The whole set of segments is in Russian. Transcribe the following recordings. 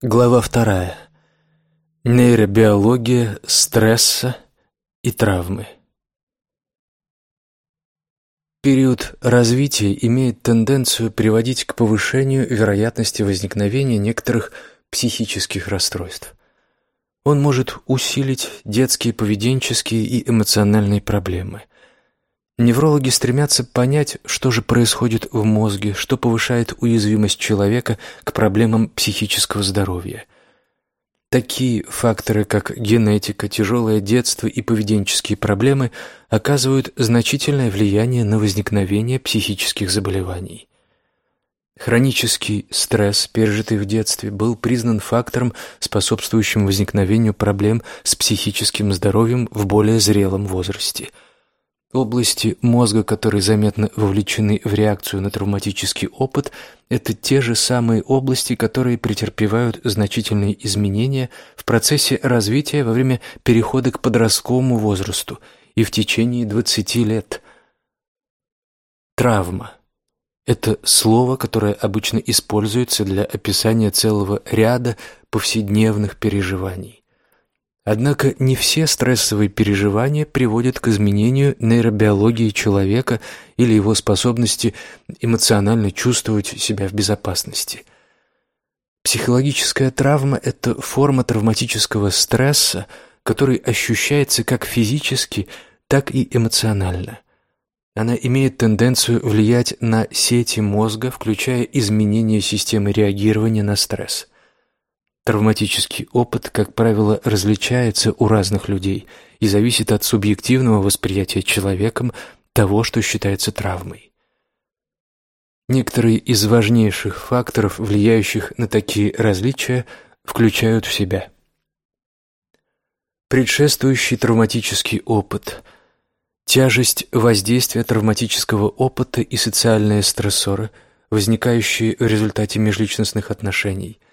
Глава вторая. Нейробиология стресса и травмы. Период развития имеет тенденцию приводить к повышению вероятности возникновения некоторых психических расстройств. Он может усилить детские поведенческие и эмоциональные проблемы. Неврологи стремятся понять, что же происходит в мозге, что повышает уязвимость человека к проблемам психического здоровья. Такие факторы, как генетика, тяжелое детство и поведенческие проблемы, оказывают значительное влияние на возникновение психических заболеваний. Хронический стресс, пережитый в детстве, был признан фактором, способствующим возникновению проблем с психическим здоровьем в более зрелом возрасте – Области мозга, которые заметно вовлечены в реакцию на травматический опыт, это те же самые области, которые претерпевают значительные изменения в процессе развития во время перехода к подростковому возрасту и в течение 20 лет. Травма – это слово, которое обычно используется для описания целого ряда повседневных переживаний. Однако не все стрессовые переживания приводят к изменению нейробиологии человека или его способности эмоционально чувствовать себя в безопасности. Психологическая травма – это форма травматического стресса, который ощущается как физически, так и эмоционально. Она имеет тенденцию влиять на сети мозга, включая изменения системы реагирования на стресс – Травматический опыт, как правило, различается у разных людей и зависит от субъективного восприятия человеком того, что считается травмой. Некоторые из важнейших факторов, влияющих на такие различия, включают в себя. Предшествующий травматический опыт, тяжесть воздействия травматического опыта и социальные стрессоры, возникающие в результате межличностных отношений –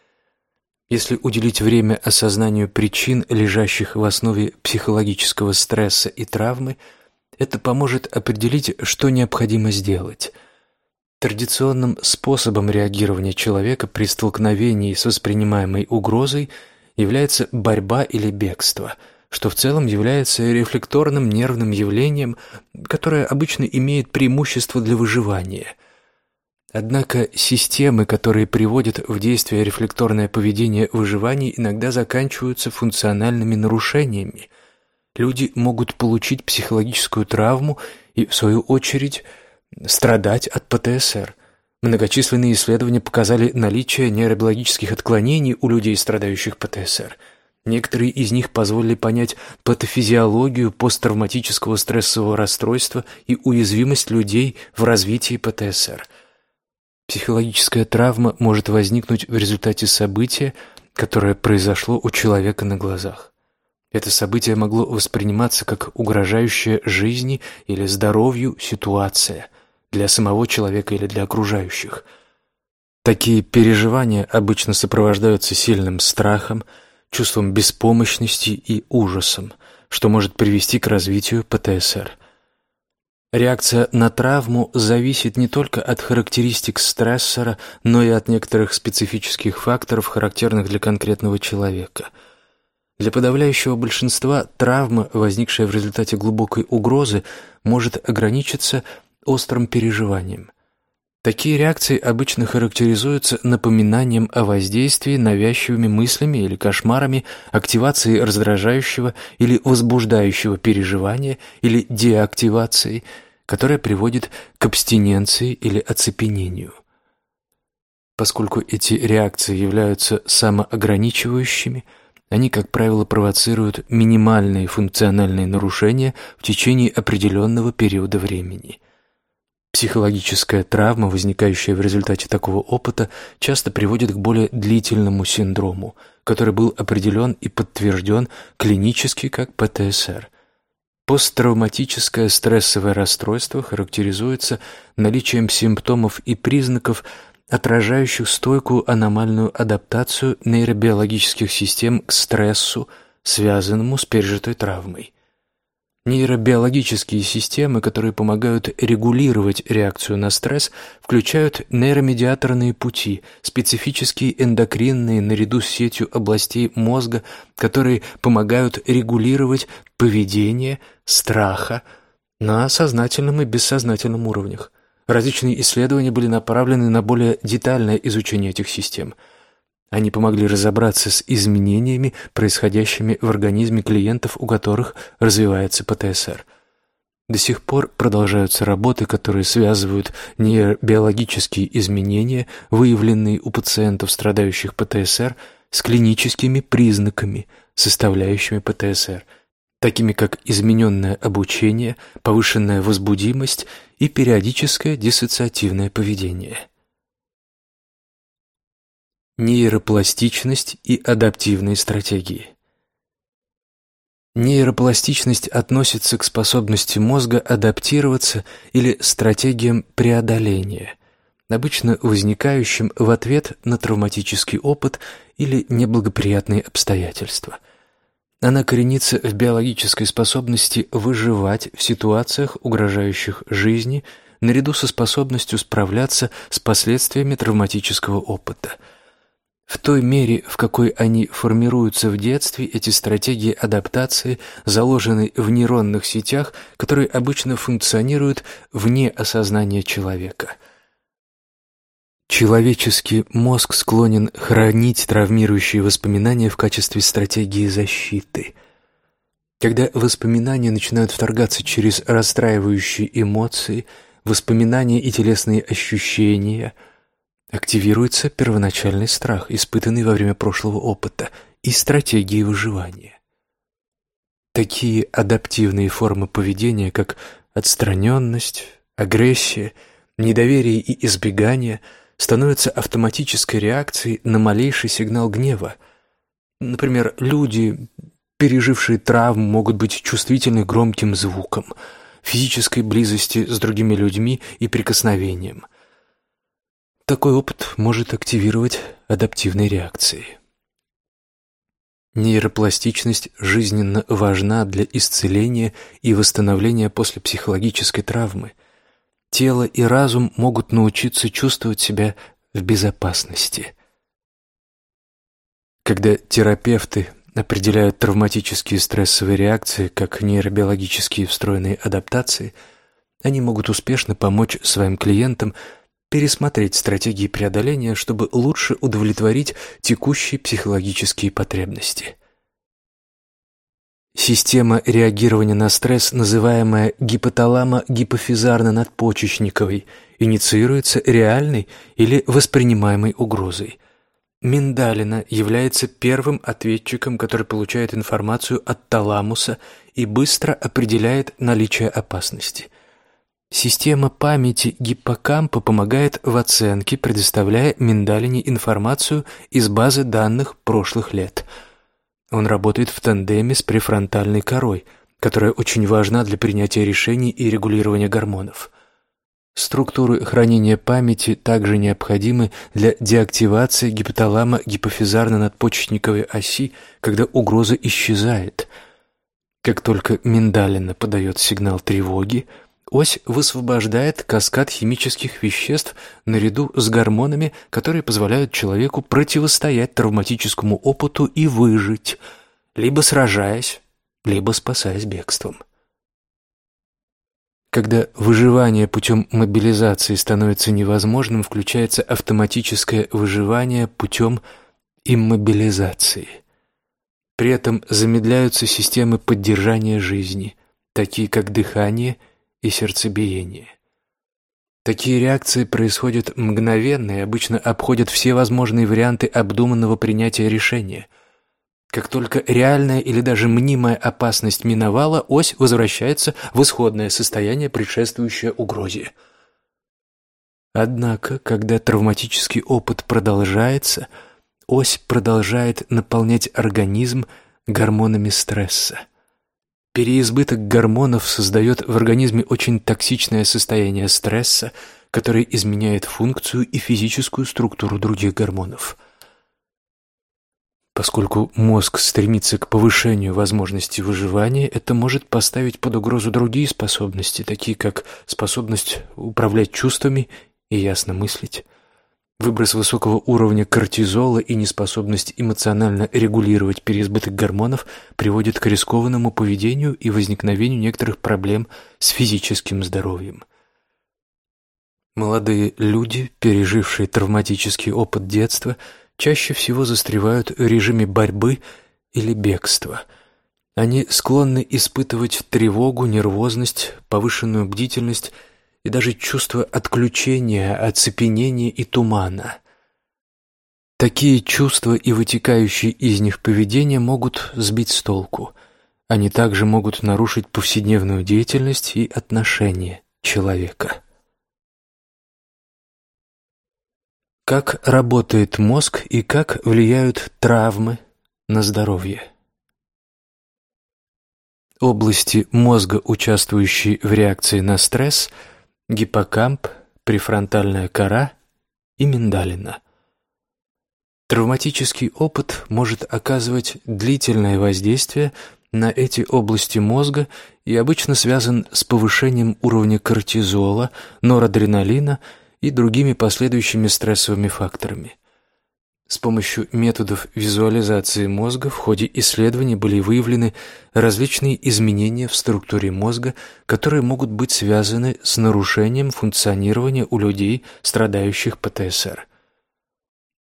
если уделить время осознанию причин, лежащих в основе психологического стресса и травмы, это поможет определить, что необходимо сделать. Традиционным способом реагирования человека при столкновении с воспринимаемой угрозой является борьба или бегство, что в целом является рефлекторным нервным явлением, которое обычно имеет преимущество для выживания – Однако системы, которые приводят в действие рефлекторное поведение выживания, иногда заканчиваются функциональными нарушениями. Люди могут получить психологическую травму и, в свою очередь, страдать от ПТСР. Многочисленные исследования показали наличие нейробиологических отклонений у людей, страдающих ПТСР. Некоторые из них позволили понять патофизиологию посттравматического стрессового расстройства и уязвимость людей в развитии ПТСР – Психологическая травма может возникнуть в результате события, которое произошло у человека на глазах. Это событие могло восприниматься как угрожающая жизни или здоровью ситуация для самого человека или для окружающих. Такие переживания обычно сопровождаются сильным страхом, чувством беспомощности и ужасом, что может привести к развитию ПТСР – Реакция на травму зависит не только от характеристик стрессора, но и от некоторых специфических факторов, характерных для конкретного человека. Для подавляющего большинства травма, возникшая в результате глубокой угрозы, может ограничиться острым переживанием. Такие реакции обычно характеризуются напоминанием о воздействии, навязчивыми мыслями или кошмарами, активацией раздражающего или возбуждающего переживания или деактивацией – которая приводит к абстиненции или оцепенению. Поскольку эти реакции являются самоограничивающими, они, как правило, провоцируют минимальные функциональные нарушения в течение определенного периода времени. Психологическая травма, возникающая в результате такого опыта, часто приводит к более длительному синдрому, который был определен и подтвержден клинически как ПТСР. Посттравматическое стрессовое расстройство характеризуется наличием симптомов и признаков, отражающих стойкую аномальную адаптацию нейробиологических систем к стрессу, связанному с пережитой травмой. Нейробиологические системы, которые помогают регулировать реакцию на стресс, включают нейромедиаторные пути, специфические эндокринные наряду с сетью областей мозга, которые помогают регулировать поведение, страха на сознательном и бессознательном уровнях. Различные исследования были направлены на более детальное изучение этих систем – они помогли разобраться с изменениями, происходящими в организме клиентов, у которых развивается ПТСР. До сих пор продолжаются работы, которые связывают нейробиологические изменения, выявленные у пациентов, страдающих ПТСР, с клиническими признаками, составляющими ПТСР, такими как измененное обучение, повышенная возбудимость и периодическое диссоциативное поведение нейропластичность и адаптивные стратегии. Нейропластичность относится к способности мозга адаптироваться или стратегиям преодоления, обычно возникающим в ответ на травматический опыт или неблагоприятные обстоятельства. Она коренится в биологической способности выживать в ситуациях, угрожающих жизни, наряду со способностью справляться с последствиями травматического опыта – в той мере, в какой они формируются в детстве, эти стратегии адаптации заложены в нейронных сетях, которые обычно функционируют вне осознания человека. Человеческий мозг склонен хранить травмирующие воспоминания в качестве стратегии защиты. Когда воспоминания начинают вторгаться через расстраивающие эмоции, воспоминания и телесные ощущения – активируется первоначальный страх, испытанный во время прошлого опыта, и стратегии выживания. Такие адаптивные формы поведения, как отстраненность, агрессия, недоверие и избегание, становятся автоматической реакцией на малейший сигнал гнева. Например, люди, пережившие травму, могут быть чувствительны громким звукам, физической близости с другими людьми и прикосновениям. Такой опыт может активировать адаптивные реакции. Нейропластичность жизненно важна для исцеления и восстановления после психологической травмы. Тело и разум могут научиться чувствовать себя в безопасности. Когда терапевты определяют травматические стрессовые реакции как нейробиологические встроенные адаптации, они могут успешно помочь своим клиентам – пересмотреть стратегии преодоления, чтобы лучше удовлетворить текущие психологические потребности. Система реагирования на стресс, называемая гипоталамо-гипофизарно-надпочечниковой, инициируется реальной или воспринимаемой угрозой. Миндалина является первым ответчиком, который получает информацию от таламуса и быстро определяет наличие опасности. Система памяти гиппокампа помогает в оценке, предоставляя миндалине информацию из базы данных прошлых лет. Он работает в тандеме с префронтальной корой, которая очень важна для принятия решений и регулирования гормонов. Структуры хранения памяти также необходимы для деактивации гипоталама-гипофизарно-надпочечниковой оси, когда угроза исчезает. Как только миндалина подает сигнал тревоги – Ось высвобождает каскад химических веществ наряду с гормонами, которые позволяют человеку противостоять травматическому опыту и выжить, либо сражаясь, либо спасаясь бегством. Когда выживание путем мобилизации становится невозможным, включается автоматическое выживание путем иммобилизации. При этом замедляются системы поддержания жизни, такие как дыхание – и сердцебиение. Такие реакции происходят мгновенно и обычно обходят все возможные варианты обдуманного принятия решения. Как только реальная или даже мнимая опасность миновала, ось возвращается в исходное состояние, предшествующее угрозе. Однако, когда травматический опыт продолжается, ось продолжает наполнять организм гормонами стресса. Переизбыток гормонов создает в организме очень токсичное состояние стресса, которое изменяет функцию и физическую структуру других гормонов. Поскольку мозг стремится к повышению возможности выживания, это может поставить под угрозу другие способности, такие как способность управлять чувствами и ясно мыслить. Выброс высокого уровня кортизола и неспособность эмоционально регулировать переизбыток гормонов приводит к рискованному поведению и возникновению некоторых проблем с физическим здоровьем. Молодые люди, пережившие травматический опыт детства – чаще всего застревают в режиме борьбы или бегства. Они склонны испытывать тревогу, нервозность, повышенную бдительность и даже чувство отключения, оцепенения и тумана. Такие чувства и вытекающие из них поведение могут сбить с толку. Они также могут нарушить повседневную деятельность и отношения человека. Как работает мозг и как влияют травмы на здоровье? Области мозга, участвующие в реакции на стресс – гиппокамп, префронтальная кора и миндалина. Травматический опыт может оказывать длительное воздействие на эти области мозга и обычно связан с повышением уровня кортизола, норадреналина – и другими последующими стрессовыми факторами. С помощью методов визуализации мозга в ходе исследований были выявлены различные изменения в структуре мозга, которые могут быть связаны с нарушением функционирования у людей, страдающих ПТСР.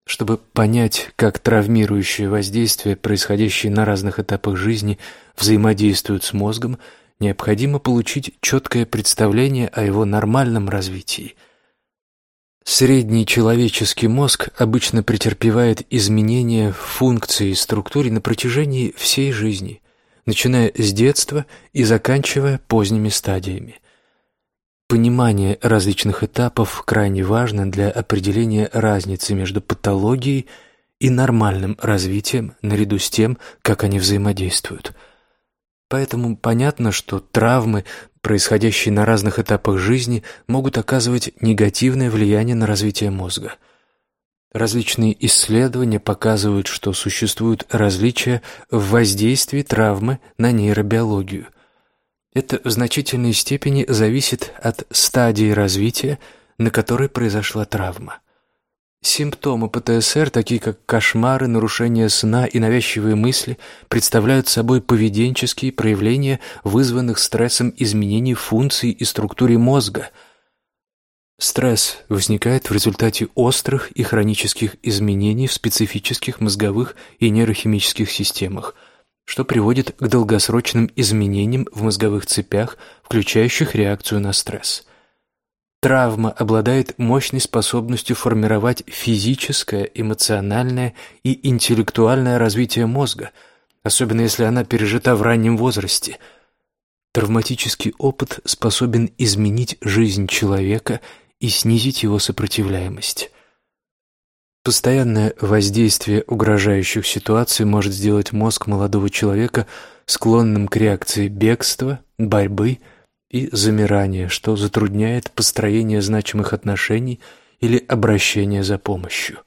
Чтобы понять, как травмирующие воздействия, происходящие на разных этапах жизни, взаимодействуют с мозгом, необходимо получить четкое представление о его нормальном развитии – Средний человеческий мозг обычно претерпевает изменения в функции и структуре на протяжении всей жизни, начиная с детства и заканчивая поздними стадиями. Понимание различных этапов крайне важно для определения разницы между патологией и нормальным развитием наряду с тем, как они взаимодействуют. Поэтому понятно, что травмы происходящие на разных этапах жизни, могут оказывать негативное влияние на развитие мозга. Различные исследования показывают, что существуют различия в воздействии травмы на нейробиологию. Это в значительной степени зависит от стадии развития, на которой произошла травма. Симптомы ПТСР, такие как кошмары, нарушение сна и навязчивые мысли, представляют собой поведенческие проявления вызванных стрессом изменений функций и структуре мозга. Стресс возникает в результате острых и хронических изменений в специфических мозговых и нейрохимических системах, что приводит к долгосрочным изменениям в мозговых цепях, включающих реакцию на стресс – Травма обладает мощной способностью формировать физическое, эмоциональное и интеллектуальное развитие мозга, особенно если она пережита в раннем возрасте. Травматический опыт способен изменить жизнь человека и снизить его сопротивляемость. Постоянное воздействие угрожающих ситуаций может сделать мозг молодого человека склонным к реакции бегства, борьбы – и замирание, что затрудняет построение значимых отношений или обращение за помощью.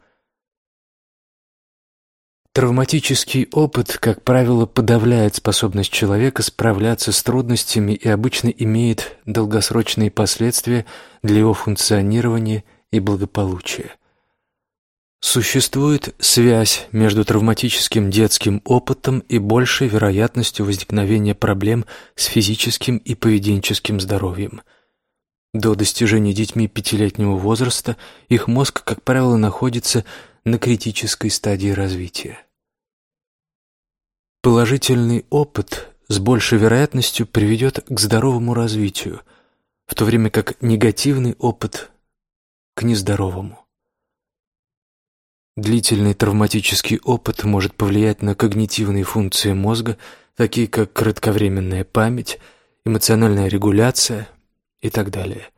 Травматический опыт, как правило, подавляет способность человека справляться с трудностями и обычно имеет долгосрочные последствия для его функционирования и благополучия. Существует связь между травматическим детским опытом и большей вероятностью возникновения проблем с физическим и поведенческим здоровьем. До достижения детьми пятилетнего возраста их мозг, как правило, находится на критической стадии развития. Положительный опыт с большей вероятностью приведет к здоровому развитию, в то время как негативный опыт – к нездоровому. Длительный травматический опыт может повлиять на когнитивные функции мозга, такие как кратковременная память, эмоциональная регуляция и так далее.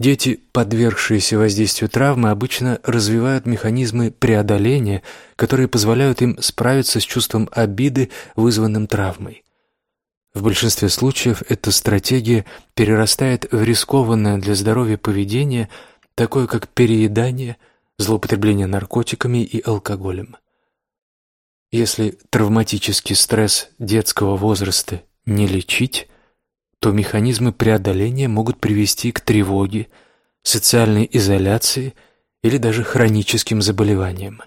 Дети, подвергшиеся воздействию травмы, обычно развивают механизмы преодоления, которые позволяют им справиться с чувством обиды, вызванным травмой. В большинстве случаев эта стратегия перерастает в рискованное для здоровья поведение, такое как переедание – злоупотребление наркотиками и алкоголем. Если травматический стресс детского возраста не лечить, то механизмы преодоления могут привести к тревоге, социальной изоляции или даже хроническим заболеваниям.